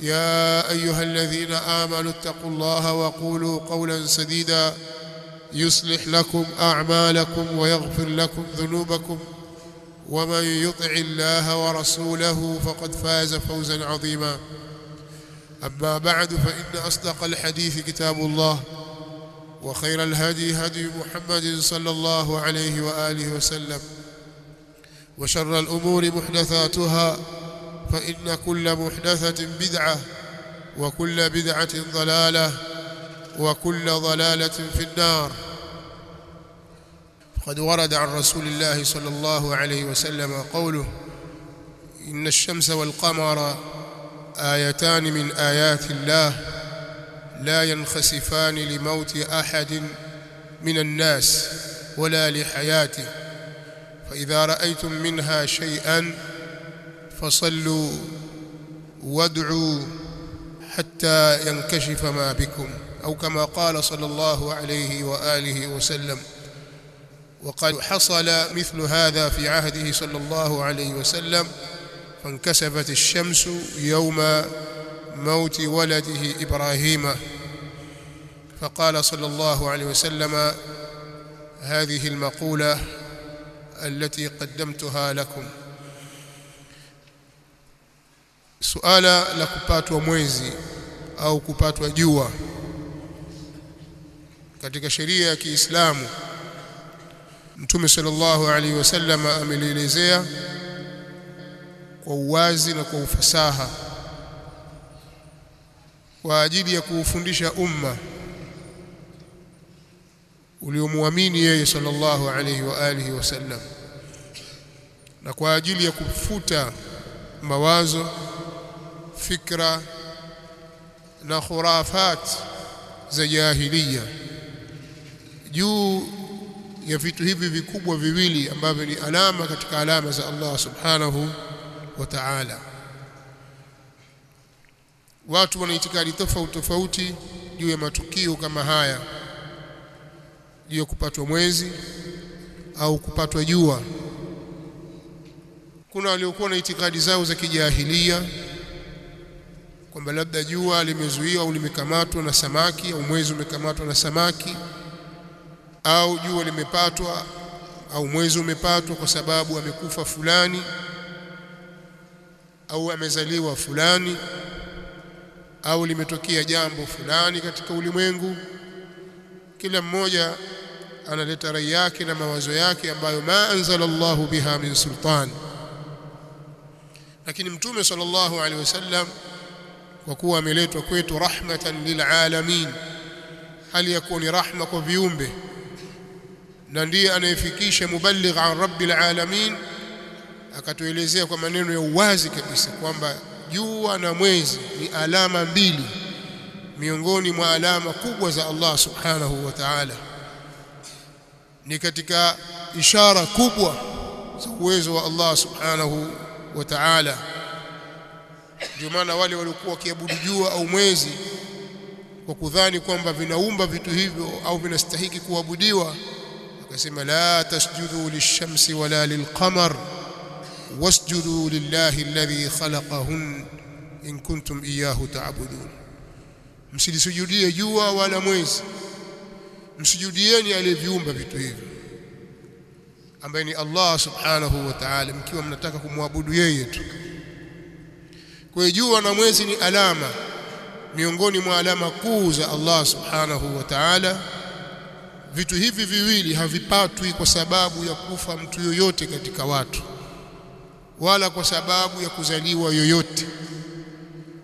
يا أيها الذين آمنوا اتقوا الله وقولوا قولا سديدا يصلح لكم أعمالكم ويغفر لكم ذنوبكم ومن يطع الله ورسوله فقد فاز فوزا عظيما. أما بعد فإن أصدق الحديث كتاب الله وخير الهدي هدي محمد صلى الله عليه وآله وسلم وشر الأمور محدثاتها فإن كل محدثة بدعة وكل بدعة ضلالة وكل ضلالة في النار. قد ورد عن رسول الله صلى الله عليه وسلم قوله إن الشمس والقمر آيتان من آيات الله لا ينخسفان لموت أحد من الناس ولا لحياته. فإذا رأيتم منها شيئا فصلوا وادعوا حتى ينكشف ما بكم أو كما قال صلى الله عليه وآله وسلم وقد حصل مثل هذا في عهده صلى الله عليه وسلم فانكسفت الشمس يوم موت ولده إبراهيم. فقال صلى الله عليه وسلم هذه المقولة التي قدمتها لكم. Suala la kupatwa mwezi au kupatwa jua katika sheria ya Kiislamu Mtume sallallahu alaihi wasallam amelielezea kwa uwazi na kwa ufasaha kwa ajili ya kuufundisha umma uliomwamini yeye sallallahu alaihi wa alihi wasallam na kwa ajili ya kufuta mawazo fikra na khurafat za jahiliya. Juu ya vitu hivi vikubwa viwili ambavyo ni alama katika alama za Allah subhanahu wa ta'ala. Watu wana itikadi tofauti tofauti juu ya matukio kama haya. Juu ya kupatwa mwezi au kupatwa jua. Kuna waliokuwa na itikadi zao za kijahilia kwamba labda jua limezuiwa au limekamatwa na samaki au mwezi umekamatwa na samaki au jua limepatwa au mwezi umepatwa kwa sababu amekufa fulani au amezaliwa fulani au limetokea jambo fulani katika ulimwengu. Kila mmoja analeta rai yake na mawazo yake ambayo ma anzalallahu biha min sultan. Lakini mtume sallallahu alaihi wasallam kwa kuwa ameletwa kwetu rahmatan lilalamin hali ya kuwa ni rahma kwa viumbe. Na ndiye anayefikisha muballigh an rabbil alamin akatuelezea kwa maneno ya uwazi kabisa kwamba jua na mwezi ni alama mbili miongoni mwa alama kubwa za Allah subhanahu wa ta'ala. Ni katika ishara kubwa za uwezo wa Allah subhanahu wa ta'ala ndio maana wale waliokuwa wakiabudu jua au mwezi kwa kudhani kwamba vinaumba vitu hivyo au vinastahiki kuabudiwa akasema la tasjudu lishamsi wala lilqamar wasjudu lillahi alladhi khalaqahun in kuntum iyyahu ta'budun. Msilisujudie jua wala mwezi msujudieni aliyeviumba vitu hivyo ambaye ni Allah subhanahu wa ta'ala mkiwa mnataka kumwabudu yeye tu kwa jua na mwezi ni alama miongoni mwa alama kuu za Allah subhanahu wa ta'ala. Vitu hivi viwili havipatwi kwa sababu ya kufa mtu yoyote katika watu wala kwa sababu ya kuzaliwa yoyote.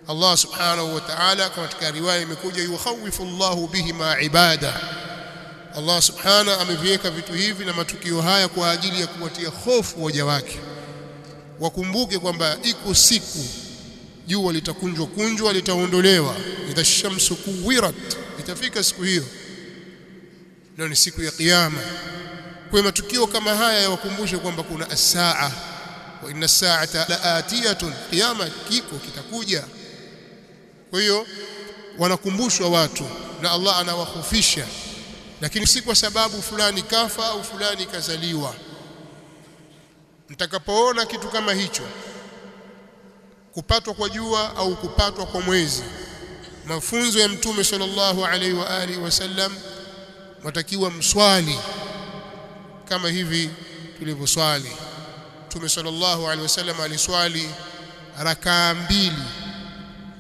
Allah subhanahu wa ta'ala katika riwaya imekuja yukhawifu Allahu bihima ibada. Allah subhanahu ameviweka vitu hivi na matukio haya kwa ajili ya kuwatia hofu waja wake. Wakumbuke kwamba iko siku jua litakunjwa kunjwa litaondolewa idha shamsu kuwirat itafika siku hiyo. Ndio ni siku ya kiyama. Kwa matukio kama haya yawakumbushe kwamba kuna as-saa. Wa inna as-sa'ata la'atiyatun. Kiyama kiko kitakuja. Kwa hiyo wanakumbushwa watu na Allah anawahofisha. Lakini si kwa sababu fulani kafa au fulani kazaliwa. Mtakapoona kitu kama hicho kupatwa kwa jua au kupatwa kwa mwezi. Mafunzo ya mtume sallallahu alaihi wa alihi wasallam watakiwa mswali kama hivi tulivyoswali. Mtume sallallahu alaihi wasallam aliswali rakaa mbili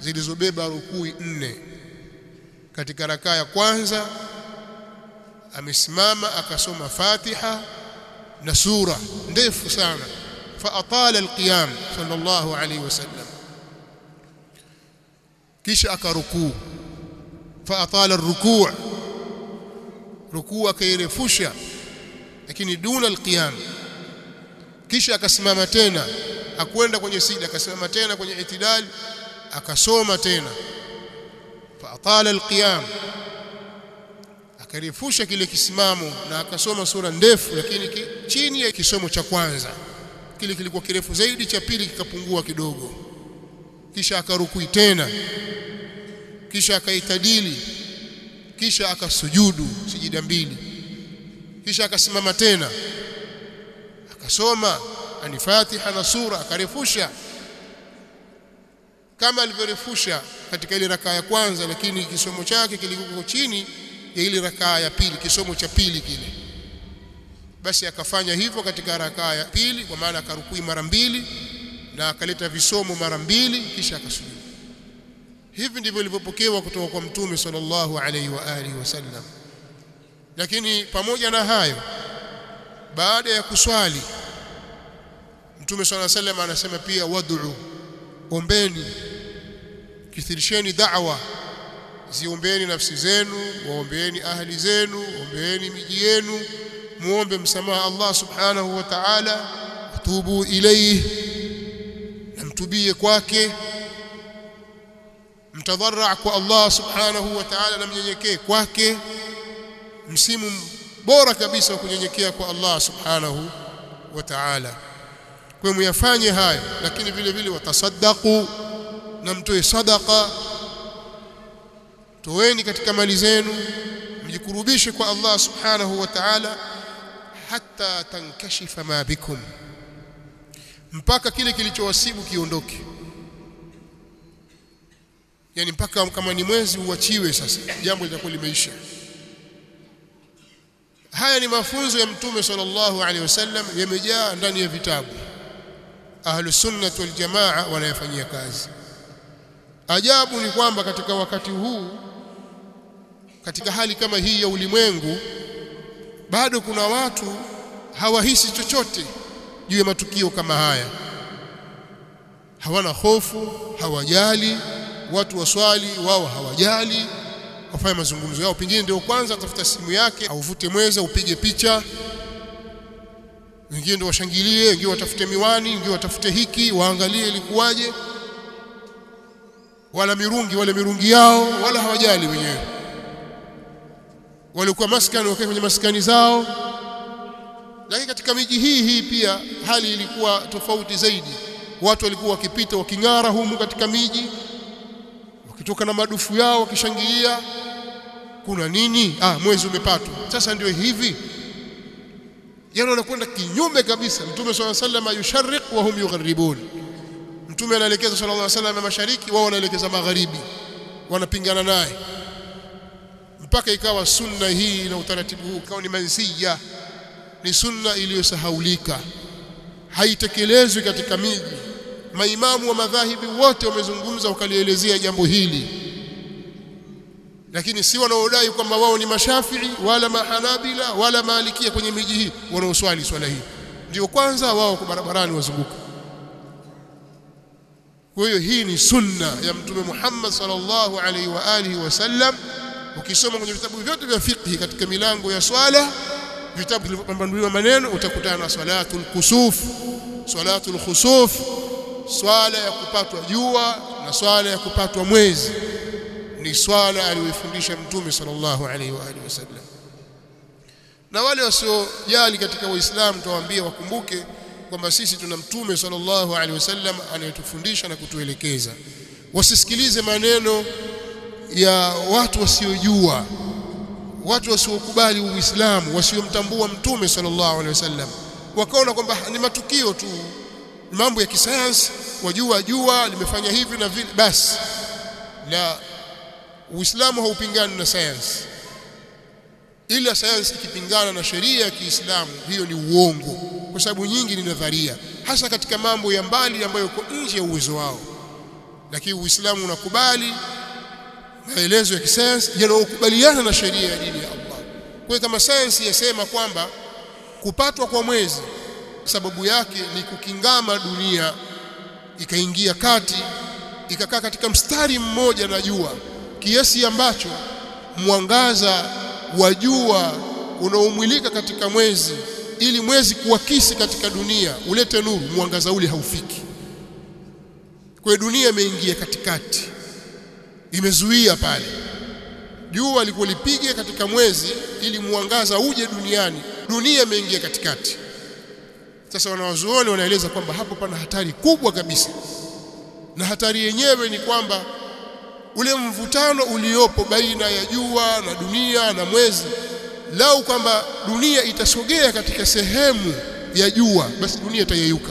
zilizobeba rukui nne. Katika rakaa ya kwanza amesimama akasoma Fatiha na sura ndefu sana fa atala alqiyam sallallahu alayhi wasallam kisha akarukuu fa atala arrukuu rukuu akairefusha lakini duna alqiyam kisha akasimama tena akwenda kwenye sida akasimama tena kwenye itidali akasoma tena fa atala alqiyam akarefusha kile kisimamo na akasoma sura ndefu lakini chini ya kisomo cha kwanza kile kilikuwa kirefu zaidi cha pili kikapungua kidogo. Kisha akarukui tena. Kisha akaitadili kisha akasujudu sijida mbili. Kisha akasimama tena. Akasoma ani Fatiha na sura akarefusha. Kama alivyorefusha katika ile rakaa ya kwanza lakini kisomo chake kilikuwa chini ya ile rakaa ya pili kisomo cha pili kile basi akafanya hivyo katika rakaa ya pili kwa maana akarukui mara mbili na akaleta visomo mara mbili kisha akasujudu hivi ndivyo ilivyopokewa kutoka kwa mtume sallallahu alaihi wa alihi wasallam lakini pamoja na hayo baada ya kuswali mtume sallallahu alaihi wasallam anasema pia wad'u ombeni kithirisheni da'wa ziombeni nafsi zenu waombeeni ahli zenu ombeeni miji yenu muombe msamaha Allah subhanahu wa ta'ala. Tubu ilayhi. Na mtubie kwake. Mtadharra kwa Allah subhanahu wa ta'ala na mnyenyekee kwake. Msimu bora kabisa wa kunyenyekea kwa Allah subhanahu wa ta'ala. Kwa muyafanye hayo lakini vile vile watasaddaqu. Na mtoe sadaqa. Toweni katika mali zenu. Mjikurubishe kwa Allah subhanahu wa ta'ala hatta tankashifa ma bikum. Mpaka kile kilichowasibu kiondoke. Yani mpaka kama ni mwezi uachiwe sasa jambo litakuwa limeisha. Haya ni mafunzo ya mtume sallallahu alaihi wasallam yamejaa ndani ya vitabu. Ahlus sunnah wal jamaa wanayafanyia kazi. Ajabu ni kwamba katika wakati huu katika hali kama hii ya ulimwengu bado kuna watu hawahisi chochote juu ya matukio kama haya. Hawana hofu hawajali watu waswali wao hawajali wafanya mazungumzo yao. Pengine ndio kwanza atafuta simu yake auvute mweza upige picha. Wengine ndio washangilie wengine watafute miwani wengine watafute hiki waangalie ilikuwaje. Wala mirungi wale mirungi yao wala hawajali wenyewe walikuwa maskani wakae kwenye maskani zao. Lakini katika miji hii hii pia hali ilikuwa tofauti zaidi. Watu walikuwa wakipita waking'ara humu katika miji wakitoka na madufu yao wakishangilia. Kuna nini? Ah mwezi umepatwa. Sasa ndio hivi. Yani wanakwenda kinyume kabisa. Mtume swalla sallam yusharriq wa hum yugharibun mtume anaelekeza sallallahu alaihi wasallam mashariki wao wanaelekeza magharibi. Wanapingana naye mpaka ikawa sunna hii na utaratibu huu ikawa ni mansiya ni sunna iliyosahaulika. Haitekelezwi katika miji. Maimamu wa madhahibi wote wamezungumza wakalielezea jambo hili. Lakini si wanaodai kwamba wao ni mashafii wala mahanabila wala malikia kwenye miji hii wanaoswali swala hii. Ndio kwanza wao kwa barabarani wazunguka. Kwa hiyo hii ni sunna ya mtume Muhammad sallallahu alaihi wa alihi wasallam ukisoma kwenye vitabu vyote vya fiqh katika milango ya swala vitabu vilivyopambanuliwa maneno utakutana na salatul kusuf. Salatul khusuf swala ya kupatwa jua na swala ya kupatwa mwezi. Ni swala aliyoifundisha mtume sallallahu alaihi wa alihi wasallam. Na wale wasiojali katika waislamu tuwaambie wakumbuke kwamba sisi tuna mtume sallallahu alaihi wasallam anayetufundisha na kutuelekeza. Wasisikilize maneno ya watu wasiojua watu wasiokubali uislamu wasiomtambua mtume sallallahu alaihi wasallam. Wakaona kwamba ni matukio tu mambo ya kisayansi wajua jua limefanya hivi na vile basi. Na uislamu haupingani na sayansi. Ila sayansi ikipingana na sheria ya Kiislamu hiyo ni uongo kwa sababu nyingi ni nadharia hasa katika mambo ya mbali ambayo uko nje ya uwezo wao. Lakini uislamu unakubali maelezo ya kisayansi yanayokubaliana na sheria ya dini ya Allah. Kwa kama sayansi yasema kwamba kupatwa kwa mwezi sababu yake ni kukingama dunia ikaingia kati ikakaa katika mstari mmoja na jua kiasi ambacho mwangaza wa jua unaomwilika katika mwezi ili mwezi kuakisi katika dunia ulete nuru mwangaza ule haufiki. Kwa dunia imeingia katikati imezuia pale. Jua lilipolipiga katika mwezi ili mwangaza uje duniani dunia imeingia katikati. Sasa wanawazuoni wanaeleza kwamba hapo pana hatari kubwa kabisa. Na hatari yenyewe ni kwamba ule mvutano uliopo baina ya jua na dunia na mwezi lau kwamba dunia itasogea katika sehemu ya jua basi dunia itayeyuka.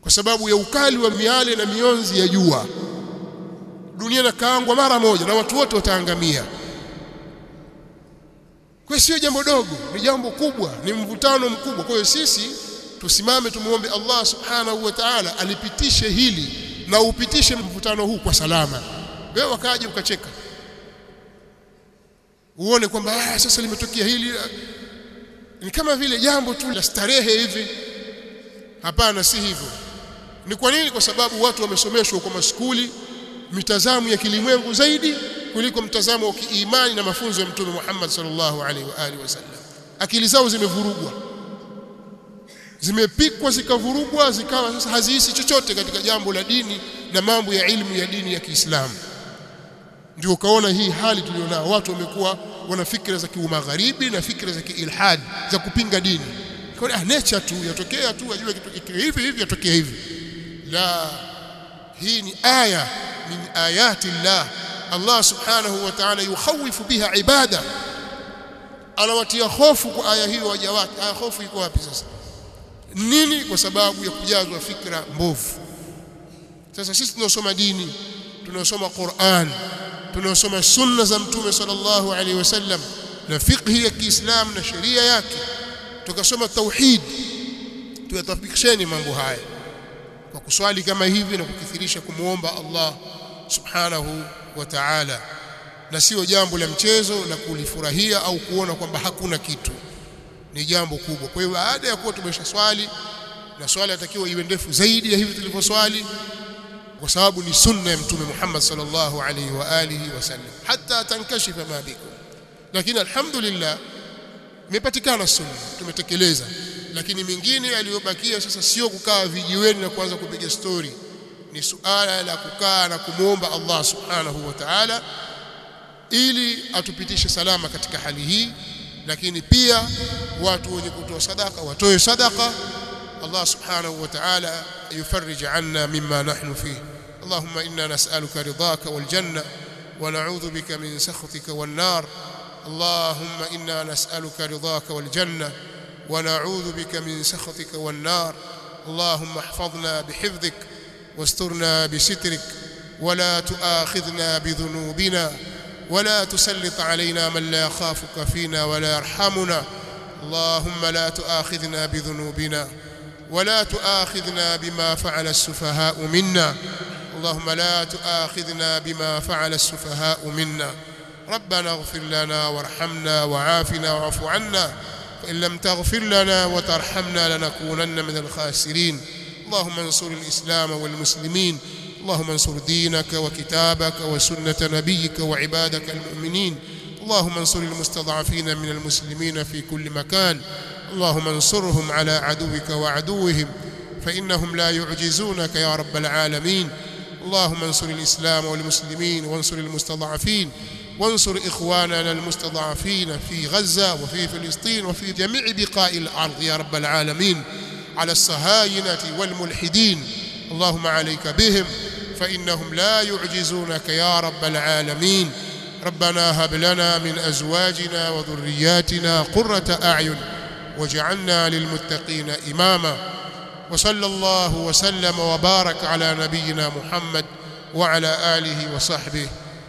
Kwa sababu ya ukali wa miale na mionzi ya jua dunia inakaangwa mara moja na watu wote wataangamia. Kwa sio jambo dogo ni jambo kubwa ni mvutano mkubwa. Kwa hiyo sisi tusimame tumuombe Allah subhanahu wa ta'ala alipitishe hili na upitishe mvutano huu kwa salama. Wewe wakaje ukacheka? Uone kwamba sasa limetokea hili. Ni kama vile jambo tu la starehe hivi. Hapana si hivyo. Ni kwa nini? Kwa sababu watu wamesomeshwa kwa maskuli mitazamo ya kilimwengu zaidi kuliko mtazamo wa kiimani na mafunzo ya mtume Muhammad sallallahu alaihi wa alihi wasallam. Akili zao zimevurugwa. Zimepikwa zikavurugwa zikawa sasa hazihisi chochote katika jambo la dini na mambo ya ilmu ya dini ya Kiislamu. Ndio ukaona hii hali tulionao. Watu wamekuwa wana fikra za kiumagharibi na fikra za kiilhad za kupinga dini. Kwa ah nature tu yatokea tu ajue kitu hivi hivi yatokea hivi. La hii ni aya min ayati Allah Allah subhanahu wa ta'ala yukhawifu biha ibada. Anawatia hofu kwa aya hiyo waja wake. Aya hofu iko wapi sasa? Nini? Kwa sababu ya kujazwa fikra mbovu. Sasa sisi tunaosoma dini tunaosoma Qur'an tunaosoma sunna za mtume sallallahu alaihi wasallam na fiqhi ya Kiislamu na sheria yake tukasoma tauhid tuyatafikisheni mambo haya kwa kuswali kama hivi na kukithirisha kumuomba Allah subhanahu wa ta'ala. Na sio jambo la mchezo na kulifurahia au kuona kwamba hakuna kitu. Ni jambo kubwa. Kwa hiyo baada ya kuwa tumesha swali na swali atakiwa iwe ndefu zaidi ya hivi tulivyoswali kwa sababu ni sunna ya mtume Muhammad sallallahu alaihi wa alihi wasallam hata tankashifa ma bikum. Lakini alhamdulillah imepatikana sunna. Tumetekeleza lakini mingine aliyobakia sasa sio kukaa vijiweni na kuanza kupiga stori, ni suala la kukaa na kumwomba Allah subhanahu wa ta'ala ili atupitishe salama katika hali hii. Lakini pia watu wenye kutoa sadaka watoe sadaka. Allah subhanahu wa ta'ala yufarij anna mimma nahnu fih Allahumma inna nas'aluka ridhaka wal janna wa na'udhu bika min sakhatika wan nar. Allahumma inna nas'aluka ridhaka wal janna ونعوذ بك من سخطك والنار. اللهم احفظنا بحفظك واسترنا بسترك. ولا تؤاخذنا بذنوبنا. ولا تسلط علينا من لا يخافك فينا ولا يرحمنا. اللهم لا تؤاخذنا بذنوبنا. ولا تؤاخذنا بما فعل السفهاء منا. اللهم لا تؤاخذنا بما فعل السفهاء منا. ربنا اغفر لنا وارحمنا وعافنا واعف عنا. فإن لم تغفر لنا وترحمنا لنكونن من الخاسرين. اللهم انصر الإسلام والمسلمين. اللهم انصر دينك وكتابك وسنة نبيك وعبادك المؤمنين. اللهم انصر المستضعفين من المسلمين في كل مكان. اللهم انصرهم على عدوك وعدوهم فإنهم لا يعجزونك يا رب العالمين. اللهم انصر الإسلام والمسلمين وانصر المستضعفين. وانصر إخواننا المستضعفين في غزة وفي فلسطين وفي جميع بقاع الأرض يا رب العالمين على الصهاينة والملحدين. اللهم عليك بهم فإنهم لا يعجزونك يا رب العالمين. ربنا هب لنا من أزواجنا وذرياتنا قرة أعين واجعلنا للمتقين إماما. وصلى الله وسلم وبارك على نبينا محمد وعلى آله وصحبه